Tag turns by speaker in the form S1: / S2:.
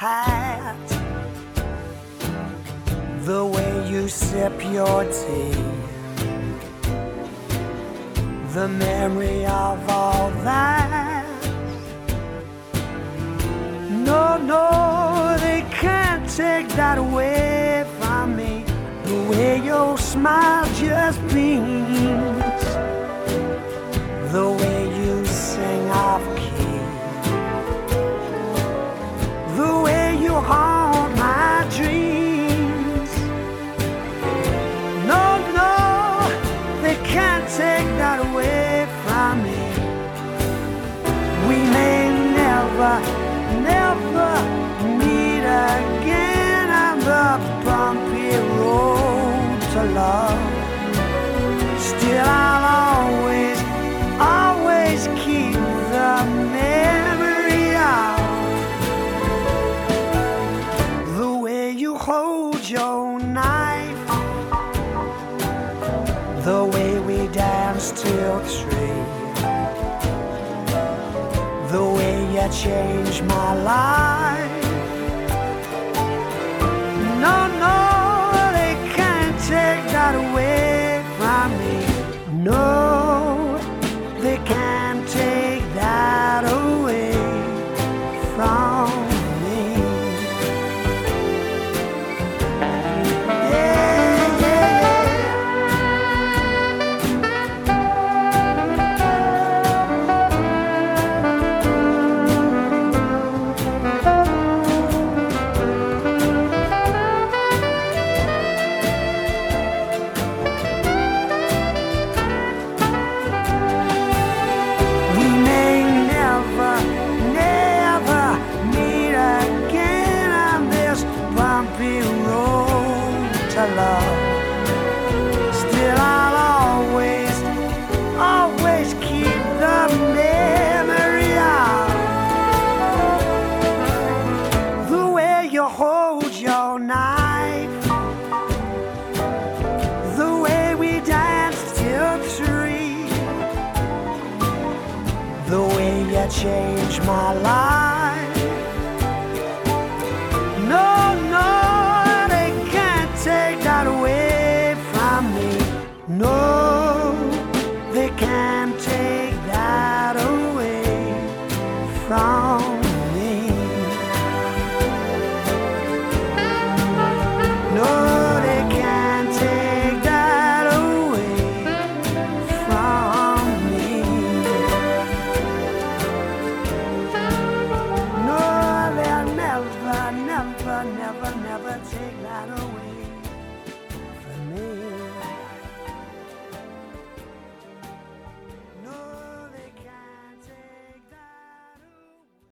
S1: hat, the way you sip your tea, the memory of all that. No, no, they can't take that away from me. The way your smile just beams, to love. Still, I'll always, always keep the memory of the way you hold your knife, the way we danced till three, the way you changed my life. No, no, road love. Still, I'll always, always keep the memory of the way you hold your knife, the way we danced till three the way you changed my life. No, they can't take that away from me. No, they can't take that away from me. No, they'll never, never, never, never take that away